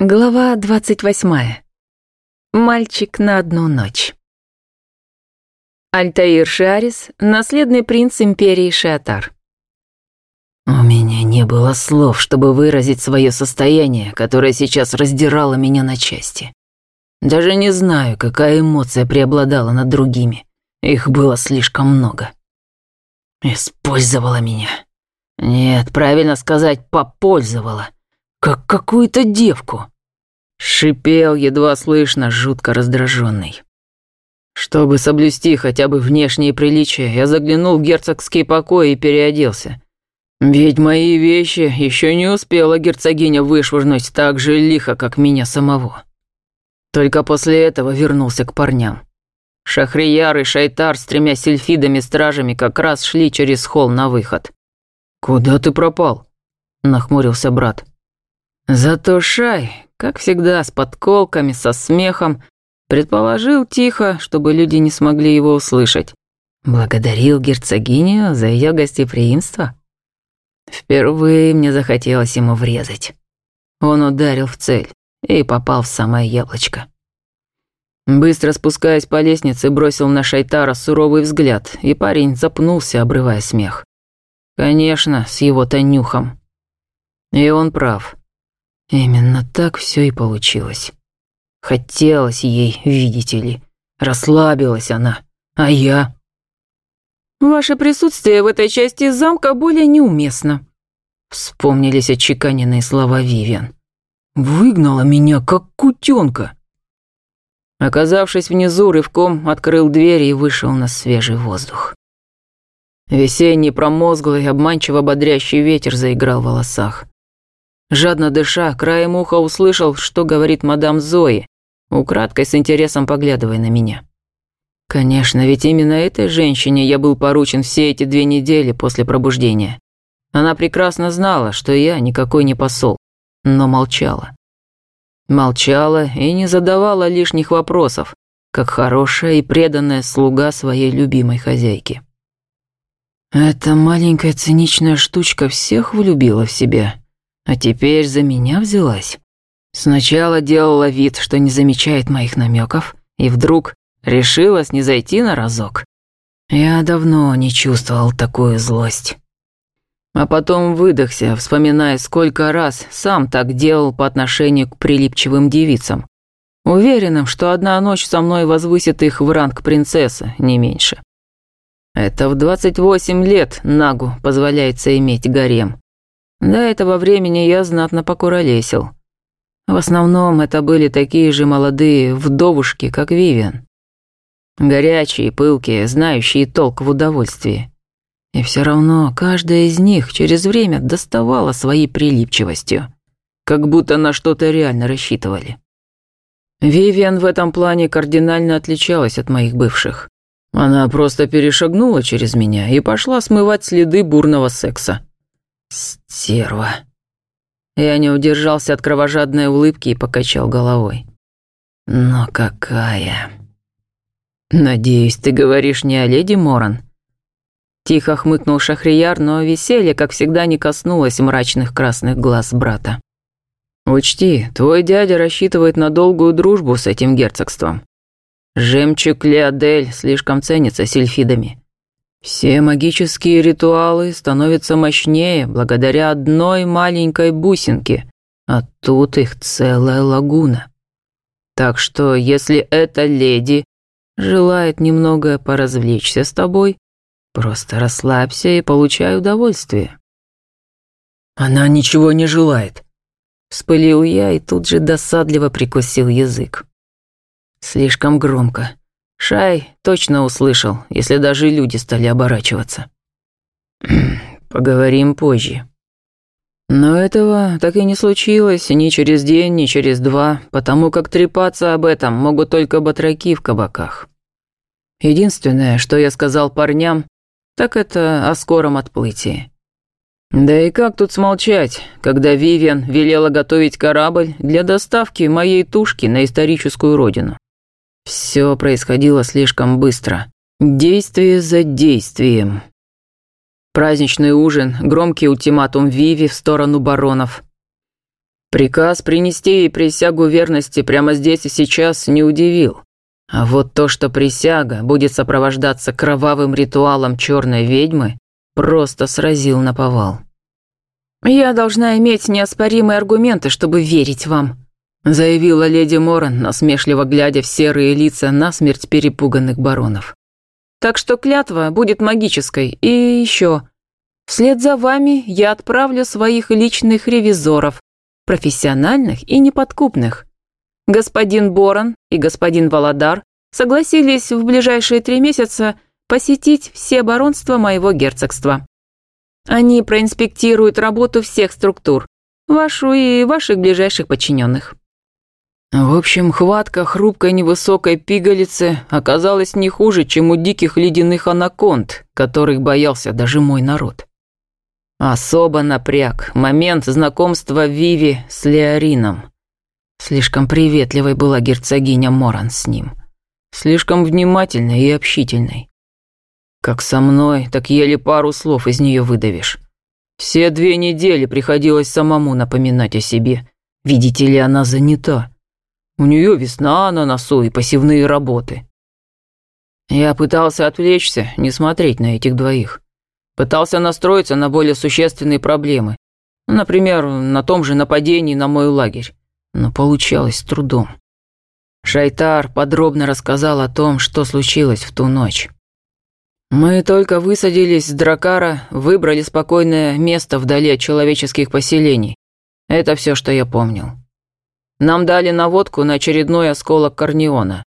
Глава двадцать восьмая. Мальчик на одну ночь. Альтаир Шиарис, наследный принц империи Шиатар. У меня не было слов, чтобы выразить свое состояние, которое сейчас раздирало меня на части. Даже не знаю, какая эмоция преобладала над другими. Их было слишком много. Использовала меня. Нет, правильно сказать, попользовала как какую-то девку. Шипел, едва слышно, жутко раздраженный. Чтобы соблюсти хотя бы внешние приличия, я заглянул в герцогский покой и переоделся. Ведь мои вещи еще не успела герцогиня вышвырнуть так же лихо, как меня самого. Только после этого вернулся к парням. Шахрияр и Шайтар с тремя сельфидами-стражами как раз шли через холл на выход. «Куда ты пропал?» – нахмурился брат. Зато Шай, как всегда, с подколками, со смехом, предположил тихо, чтобы люди не смогли его услышать. Благодарил герцогиню за ее гостеприимство. Впервые мне захотелось ему врезать. Он ударил в цель и попал в самое яблочко. Быстро спускаясь по лестнице, бросил на Шайтара суровый взгляд, и парень запнулся, обрывая смех. Конечно, с его-то нюхом. И он прав. Именно так все и получилось. Хотелось ей, видите ли. Расслабилась она. А я... «Ваше присутствие в этой части замка более неуместно», Вспомнились отчеканенные слова Вивиан. «Выгнала меня, как кутенка». Оказавшись внизу, рывком открыл дверь и вышел на свежий воздух. Весенний промозглый, обманчиво бодрящий ветер заиграл в волосах. Жадно дыша, краем уха услышал, что говорит мадам Зои, украдкой с интересом поглядывая на меня. Конечно, ведь именно этой женщине я был поручен все эти две недели после пробуждения. Она прекрасно знала, что я никакой не посол, но молчала. Молчала и не задавала лишних вопросов, как хорошая и преданная слуга своей любимой хозяйки. Эта маленькая циничная штучка всех влюбила в себя, а теперь за меня взялась. Сначала делала вид, что не замечает моих намеков, и вдруг решилась не зайти на разок. Я давно не чувствовал такую злость. А потом выдохся, вспоминая, сколько раз сам так делал по отношению к прилипчивым девицам. Уверенным, что одна ночь со мной возвысит их в ранг принцессы, не меньше. Это в 28 лет Нагу позволяется иметь гарем. До этого времени я знатно покуролесил. В основном это были такие же молодые вдовушки, как Вивиан. Горячие, пылкие, знающие толк в удовольствии. И все равно каждая из них через время доставала своей прилипчивостью, как будто на что-то реально рассчитывали. Вивиан в этом плане кардинально отличалась от моих бывших. Она просто перешагнула через меня и пошла смывать следы бурного секса. Стерва. Я не удержался от кровожадной улыбки и покачал головой. Но какая? Надеюсь, ты говоришь не о леди Моран? Тихо хмыкнул Шахрияр, но веселье, как всегда, не коснулось мрачных красных глаз брата. «Учти, твой дядя рассчитывает на долгую дружбу с этим герцогством. Жемчуг Леодель слишком ценится сельфидами. Все магические ритуалы становятся мощнее благодаря одной маленькой бусинке, а тут их целая лагуна. Так что, если эта леди желает немного поразвлечься с тобой, просто расслабься и получай удовольствие. Она ничего не желает. Вспылил я и тут же досадливо прикусил язык. Слишком громко. Шай точно услышал, если даже люди стали оборачиваться. Поговорим позже. Но этого так и не случилось ни через день, ни через два, потому как трепаться об этом могут только батраки в кабаках. Единственное, что я сказал парням, так это о скором отплытии. Да и как тут смолчать, когда Вивиан велела готовить корабль для доставки моей тушки на историческую родину? Все происходило слишком быстро. Действие за действием. Праздничный ужин, громкий ультиматум Виви в сторону баронов. Приказ принести ей присягу верности прямо здесь и сейчас не удивил. А вот то, что присяга будет сопровождаться кровавым ритуалом черной ведьмы, просто сразил на повал. «Я должна иметь неоспоримые аргументы, чтобы верить вам», заявила леди Моран, насмешливо глядя в серые лица насмерть перепуганных баронов. «Так что клятва будет магической. И еще. Вслед за вами я отправлю своих личных ревизоров, профессиональных и неподкупных. Господин Борон и господин Володар согласились в ближайшие три месяца посетить все баронства моего герцогства. Они проинспектируют работу всех структур, вашу и ваших ближайших подчиненных. В общем, хватка хрупкой невысокой пигалицы оказалась не хуже, чем у диких ледяных анаконд, которых боялся даже мой народ. Особо напряг момент знакомства Виви с Леорином. Слишком приветливой была герцогиня Моран с ним. Слишком внимательной и общительной. Как со мной, так еле пару слов из нее выдавишь. Все две недели приходилось самому напоминать о себе. Видите ли, она занята. У нее весна на носу и посевные работы. Я пытался отвлечься, не смотреть на этих двоих. Пытался настроиться на более существенные проблемы. Например, на том же нападении на мой лагерь. Но получалось с трудом. Шайтар подробно рассказал о том, что случилось в ту ночь. Мы только высадились с Дракара, выбрали спокойное место вдали от человеческих поселений. Это все, что я помнил. Нам дали наводку на очередной осколок Корнеона.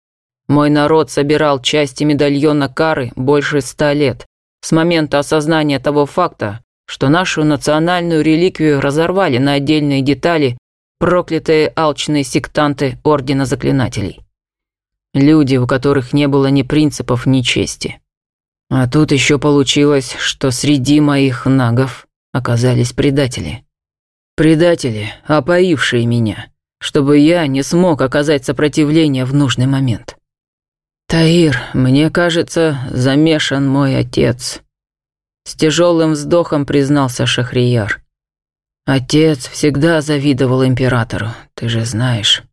Мой народ собирал части медальона Кары больше ста лет, с момента осознания того факта, что нашу национальную реликвию разорвали на отдельные детали проклятые алчные сектанты Ордена Заклинателей. Люди, у которых не было ни принципов, ни чести. А тут еще получилось, что среди моих нагов оказались предатели. Предатели, опоившие меня, чтобы я не смог оказать сопротивление в нужный момент. «Таир, мне кажется, замешан мой отец», — с тяжелым вздохом признался Шахрияр. «Отец всегда завидовал императору, ты же знаешь».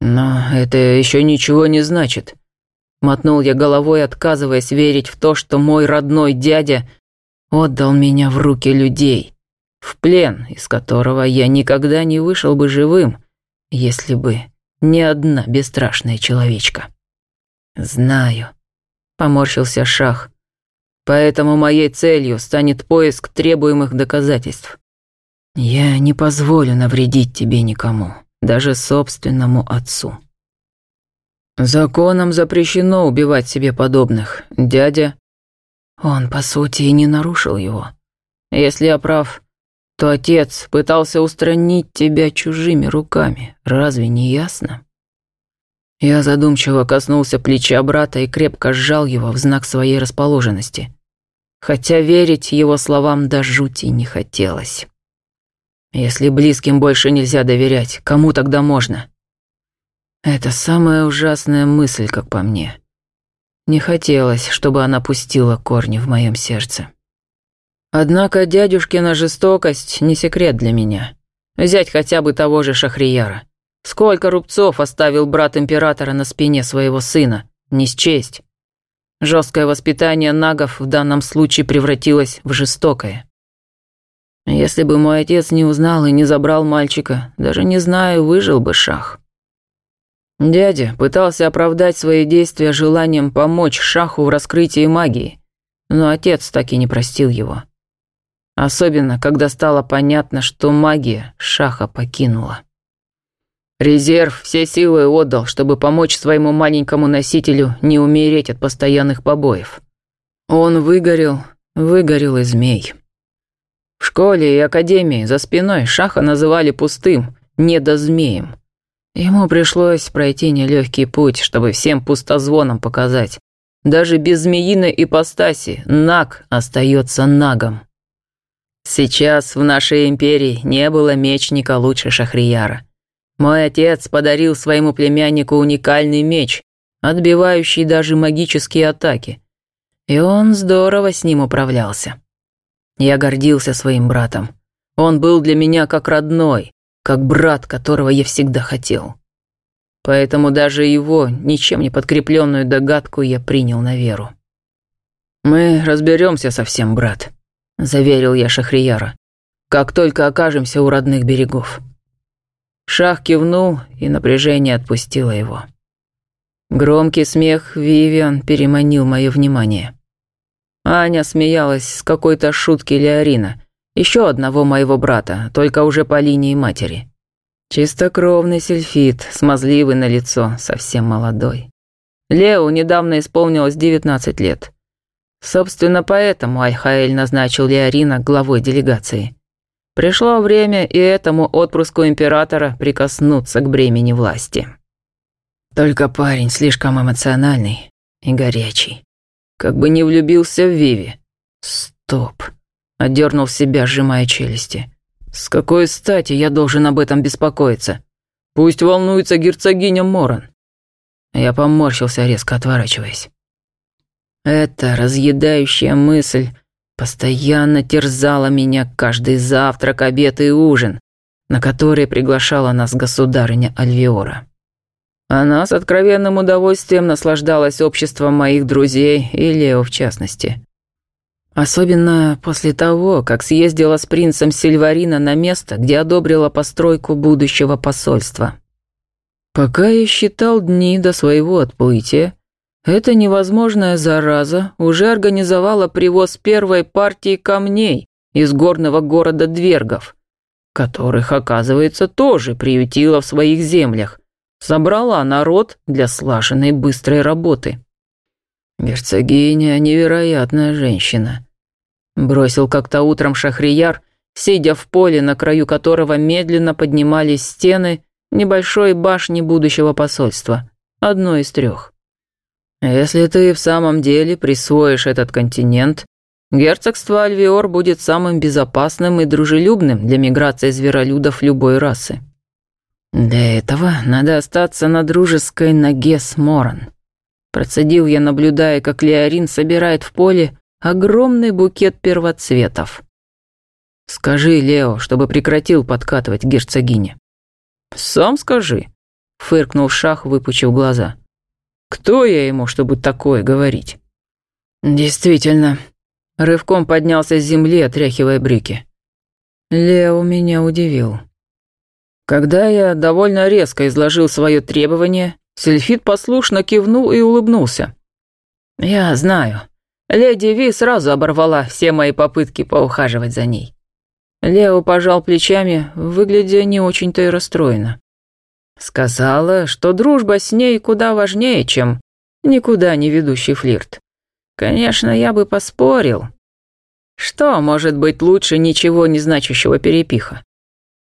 «Но это еще ничего не значит», — мотнул я головой, отказываясь верить в то, что мой родной дядя отдал меня в руки людей, в плен, из которого я никогда не вышел бы живым, если бы не одна бесстрашная человечка. «Знаю», — поморщился Шах. «Поэтому моей целью станет поиск требуемых доказательств. Я не позволю навредить тебе никому, даже собственному отцу». «Законом запрещено убивать себе подобных, дядя». Он, по сути, и не нарушил его. Если я прав, то отец пытался устранить тебя чужими руками, разве не ясно?» Я задумчиво коснулся плеча брата и крепко сжал его в знак своей расположенности. Хотя верить его словам до жути не хотелось. Если близким больше нельзя доверять, кому тогда можно? Это самая ужасная мысль, как по мне. Не хотелось, чтобы она пустила корни в моем сердце. Однако дядюшкина жестокость не секрет для меня. Взять хотя бы того же Шахрияра. Сколько рубцов оставил брат императора на спине своего сына, не счесть. Жесткое воспитание нагов в данном случае превратилось в жестокое. Если бы мой отец не узнал и не забрал мальчика, даже не знаю, выжил бы Шах. Дядя пытался оправдать свои действия желанием помочь Шаху в раскрытии магии, но отец так и не простил его. Особенно, когда стало понятно, что магия Шаха покинула. Резерв все силы отдал, чтобы помочь своему маленькому носителю не умереть от постоянных побоев. Он выгорел, выгорел и змей. В школе и академии за спиной Шаха называли пустым, недозмеем. Ему пришлось пройти нелегкий путь, чтобы всем пустозвоном показать. Даже без змеиной ипостаси Наг остается Нагом. Сейчас в нашей империи не было мечника лучше Шахрияра. Мой отец подарил своему племяннику уникальный меч, отбивающий даже магические атаки. И он здорово с ним управлялся. Я гордился своим братом. Он был для меня как родной, как брат, которого я всегда хотел. Поэтому даже его, ничем не подкрепленную догадку, я принял на веру. «Мы разберемся со всем, брат», — заверил я Шахрияра, «как только окажемся у родных берегов». Шах кивнул, и напряжение отпустило его. Громкий смех Вивиан переманил мое внимание. Аня смеялась с какой-то шутки Леорина, еще одного моего брата, только уже по линии матери. Чистокровный сельфит, смазливый на лицо, совсем молодой. Лео недавно исполнилось 19 лет. Собственно, поэтому Айхаэль назначил Леорина главой делегации. Пришло время и этому отпрыску императора прикоснуться к бремени власти. Только парень слишком эмоциональный и горячий. Как бы не влюбился в Виви. Стоп. Одернул себя, сжимая челюсти. С какой стати я должен об этом беспокоиться? Пусть волнуется герцогиня Моран. Я поморщился, резко отворачиваясь. Эта разъедающая мысль постоянно терзала меня каждый завтрак, обед и ужин, на который приглашала нас государыня Альвиора. Она с откровенным удовольствием наслаждалась обществом моих друзей и Лео в частности. Особенно после того, как съездила с принцем Сильварина на место, где одобрила постройку будущего посольства. Пока я считал дни до своего отплытия, эта невозможная зараза уже организовала привоз первой партии камней из горного города Двергов, которых, оказывается, тоже приютила в своих землях, собрала народ для слаженной быстрой работы. Герцогиня – невероятная женщина. Бросил как-то утром Шахрияр, сидя в поле, на краю которого медленно поднимались стены небольшой башни будущего посольства, одной из трех. Если ты в самом деле присвоишь этот континент, герцогство Альвиор будет самым безопасным и дружелюбным для миграции зверолюдов любой расы. Для этого надо остаться на дружеской ноге с Моран. Процедил я, наблюдая, как Леорин собирает в поле огромный букет первоцветов. «Скажи Лео, чтобы прекратил подкатывать герцогине». «Сам скажи», — фыркнул Шах, выпучив глаза. «Кто я ему, чтобы такое говорить?» «Действительно». Рывком поднялся с земли, отряхивая брюки. Лео меня удивил. Когда я довольно резко изложил свое требование, Сельфит послушно кивнул и улыбнулся. «Я знаю. Леди Ви сразу оборвала все мои попытки поухаживать за ней. Лео пожал плечами, выглядя не очень-то и расстроенно. Сказала, что дружба с ней куда важнее, чем никуда не ведущий флирт. Конечно, я бы поспорил. Что может быть лучше ничего не значащего перепиха?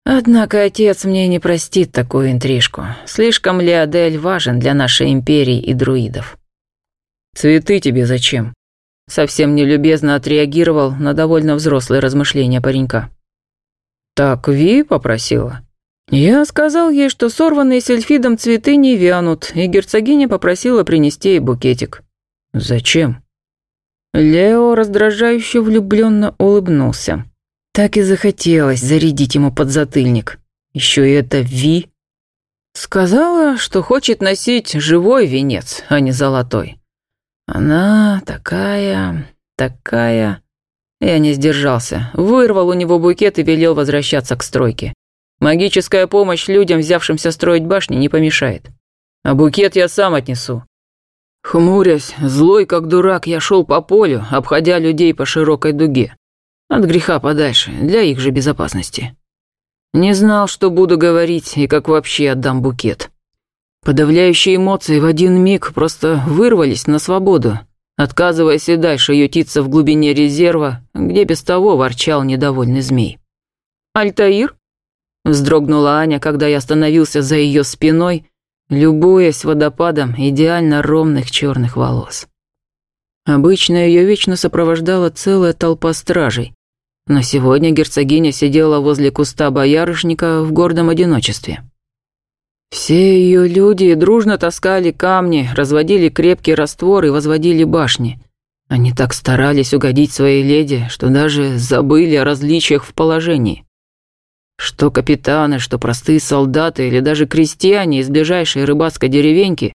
Однако отец мне не простит такую интрижку. Слишком Леодель важен для нашей империи и друидов. «Цветы тебе зачем?» Совсем нелюбезно отреагировал на довольно взрослые размышления паренька. «Так Ви попросила?» Я сказал ей, что сорванные сельфидом цветы не вянут, и герцогиня попросила принести ей букетик. «Зачем?» Лео раздражающе влюбленно улыбнулся. Так и захотелось зарядить ему подзатыльник. Еще и это Ви. Сказала, что хочет носить живой венец, а не золотой. Она такая, такая... Я не сдержался, вырвал у него букет и велел возвращаться к стройке. Магическая помощь людям, взявшимся строить башни, не помешает. А букет я сам отнесу. Хмурясь, злой как дурак, я шел по полю, обходя людей по широкой дуге. От греха подальше, для их же безопасности. Не знал, что буду говорить и как вообще отдам букет. Подавляющие эмоции в один миг просто вырвались на свободу, отказываясь и дальше ютиться в глубине резерва, где без того ворчал недовольный змей. «Альтаир?» – вздрогнула Аня, когда я остановился за ее спиной, любуясь водопадом идеально ровных черных волос. Обычно ее вечно сопровождала целая толпа стражей, но сегодня герцогиня сидела возле куста боярышника в гордом одиночестве. Все ее люди дружно таскали камни, разводили крепкий раствор и возводили башни. Они так старались угодить своей леди, что даже забыли о различиях в положении. Что капитаны, что простые солдаты или даже крестьяне из ближайшей рыбацкой деревеньки,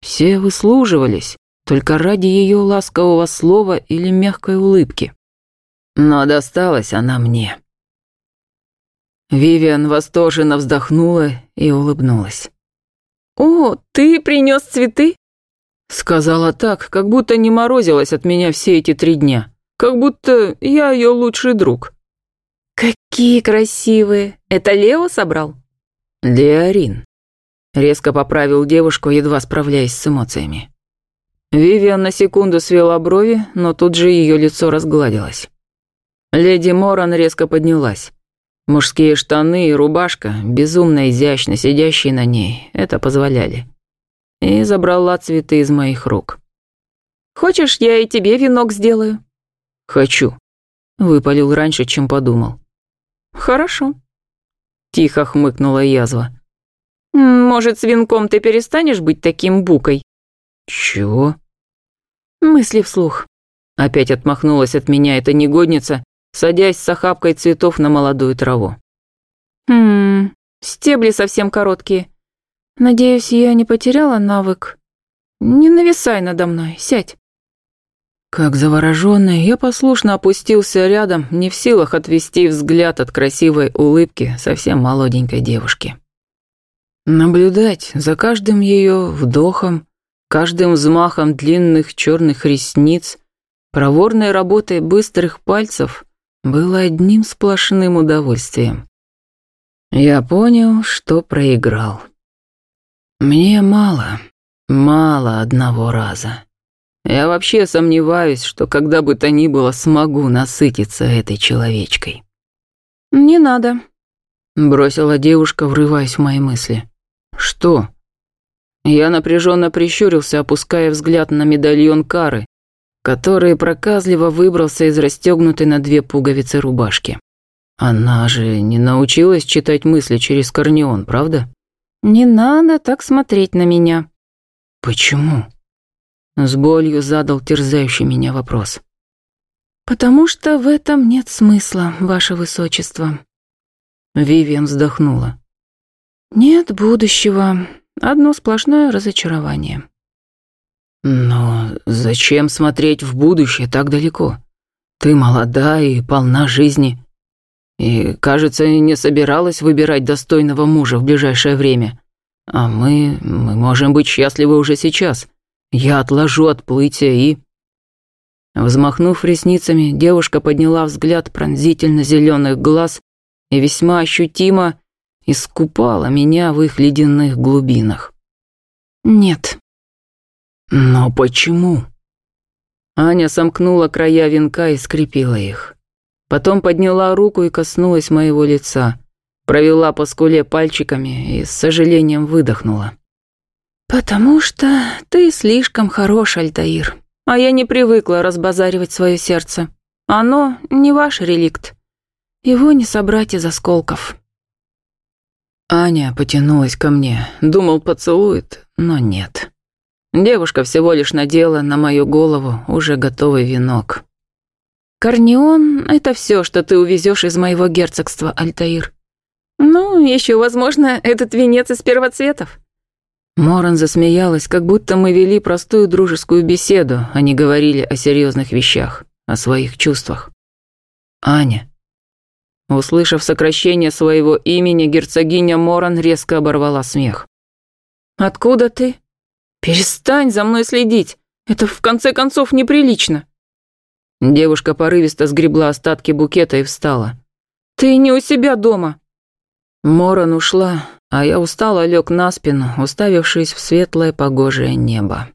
все выслуживались только ради ее ласкового слова или мягкой улыбки. Но досталась она мне. Вивиан восторженно вздохнула и улыбнулась. «О, ты принес цветы?» Сказала так, как будто не морозилась от меня все эти три дня. Как будто я ее лучший друг. «Какие красивые! Это Лео собрал?» «Леорин», — резко поправил девушку, едва справляясь с эмоциями. Вивиан на секунду свела брови, но тут же ее лицо разгладилось. Леди Моран резко поднялась. Мужские штаны и рубашка, безумно изящно сидящие на ней, это позволяли. И забрала цветы из моих рук. «Хочешь, я и тебе венок сделаю?» «Хочу», — выпалил раньше, чем подумал. «Хорошо», — тихо хмыкнула язва. «Может, с венком ты перестанешь быть таким букой?» «Чего?» Мысли вслух. Опять отмахнулась от меня эта негодница, садясь с охапкой цветов на молодую траву. «Хм, стебли совсем короткие. Надеюсь, я не потеряла навык. Не нависай надо мной, сядь». Как завороженный, я послушно опустился рядом, не в силах отвести взгляд от красивой улыбки совсем молоденькой девушки. Наблюдать за каждым ее вдохом, Каждым взмахом длинных черных ресниц, проворной работой быстрых пальцев было одним сплошным удовольствием. Я понял, что проиграл. Мне мало, мало одного раза. Я вообще сомневаюсь, что когда бы то ни было смогу насытиться этой человечкой. «Не надо», — бросила девушка, врываясь в мои мысли. «Что?» Я напряженно прищурился, опуская взгляд на медальон Кары, который проказливо выбрался из расстегнутой на две пуговицы рубашки. Она же не научилась читать мысли через корнеон, правда? «Не надо так смотреть на меня». «Почему?» С болью задал терзающий меня вопрос. «Потому что в этом нет смысла, ваше высочество». Вивиан вздохнула. «Нет будущего, Одно сплошное разочарование. Но зачем смотреть в будущее так далеко? Ты молода и полна жизни. И, кажется, не собиралась выбирать достойного мужа в ближайшее время. А мы... мы можем быть счастливы уже сейчас. Я отложу отплытие и... Взмахнув ресницами, девушка подняла взгляд пронзительно зеленых глаз и весьма ощутимо искупала меня в их ледяных глубинах. Нет. Но почему? Аня сомкнула края венка и скрепила их. Потом подняла руку и коснулась моего лица, провела по скуле пальчиками и с сожалением выдохнула. «Потому что ты слишком хорош, Альтаир, а я не привыкла разбазаривать свое сердце. Оно не ваш реликт. Его не собрать из осколков». Аня потянулась ко мне, думал поцелует, но нет. Девушка всего лишь надела на мою голову уже готовый венок. «Корнеон — это все, что ты увезешь из моего герцогства, Альтаир. Ну, еще, возможно, этот венец из первоцветов». Моран засмеялась, как будто мы вели простую дружескую беседу, а не говорили о серьезных вещах, о своих чувствах. «Аня, Услышав сокращение своего имени, герцогиня Моран резко оборвала смех. «Откуда ты? Перестань за мной следить. Это в конце концов неприлично». Девушка порывисто сгребла остатки букета и встала. «Ты не у себя дома». Моран ушла, а я устало лег на спину, уставившись в светлое погожее небо.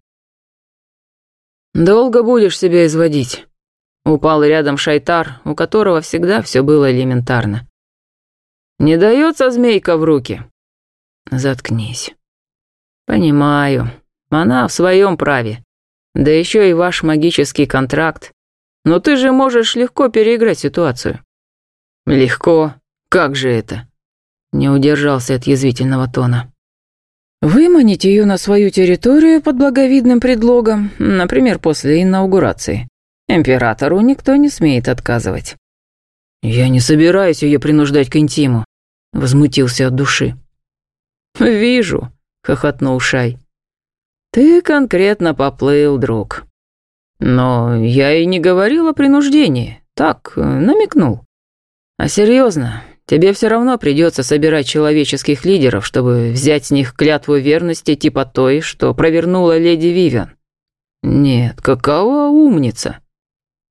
«Долго будешь себя изводить?» Упал рядом Шайтар, у которого всегда все было элементарно. «Не дается змейка в руки?» «Заткнись». «Понимаю. Она в своем праве. Да еще и ваш магический контракт. Но ты же можешь легко переиграть ситуацию». «Легко? Как же это?» Не удержался от язвительного тона. «Выманить ее на свою территорию под благовидным предлогом, например, после инаугурации. Императору никто не смеет отказывать. Я не собираюсь ее принуждать к интиму. — возмутился от души. «Вижу», — хохотнул Шай. «Ты конкретно поплыл, друг. Но я и не говорил о принуждении, так, намекнул. А серьезно, тебе все равно придется собирать человеческих лидеров, чтобы взять с них клятву верности типа той, что провернула леди Вивиан. Нет, какова умница!»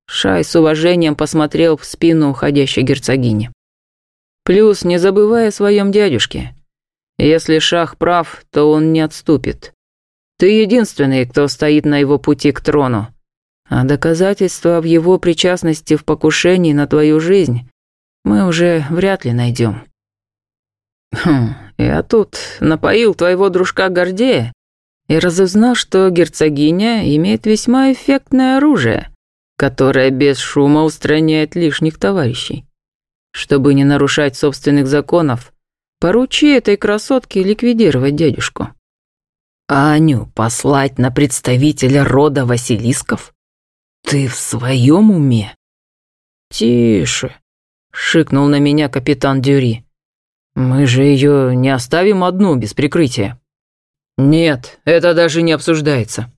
Шай с уважением посмотрел в спину уходящей герцогини. «Плюс не забывай о своем дядюшке. Если Шах прав, то он не отступит. Ты единственный, кто стоит на его пути к трону. А доказательства в его причастности в покушении на твою жизнь мы уже вряд ли найдем. Хм, я тут напоил твоего дружка Гордея и разузнал, что герцогиня имеет весьма эффектное оружие, которая без шума устраняет лишних товарищей. Чтобы не нарушать собственных законов, поручи этой красотке ликвидировать дядюшку. Аню послать на представителя рода Василисков? Ты в своем уме? Тише, шикнул на меня капитан Дюри. Мы же ее не оставим одну без прикрытия. Нет, это даже не обсуждается.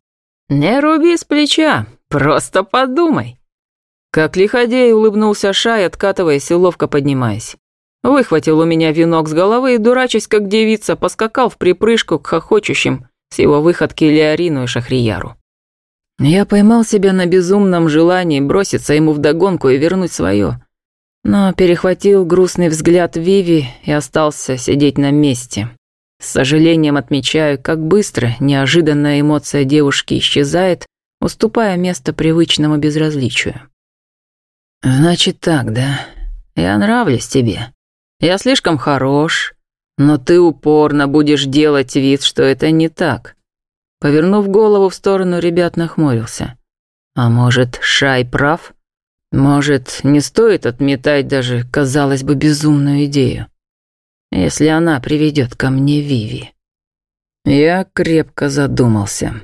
Не руби с плеча, Просто подумай. Как лиходей улыбнулся Шай, откатываясь и ловко поднимаясь. Выхватил у меня венок с головы и, дурачась как девица, поскакал в припрыжку к хохочущим с его выходки Леорину и Шахрияру. Я поймал себя на безумном желании броситься ему вдогонку и вернуть свое, но перехватил грустный взгляд Виви и остался сидеть на месте. С сожалением отмечаю, как быстро неожиданная эмоция девушки исчезает, уступая место привычному безразличию. «Значит так, да? Я нравлюсь тебе. Я слишком хорош, но ты упорно будешь делать вид, что это не так». Повернув голову в сторону, ребят нахмурился. «А может, Шай прав? Может, не стоит отметать даже, казалось бы, безумную идею, если она приведет ко мне Виви?» Я крепко задумался.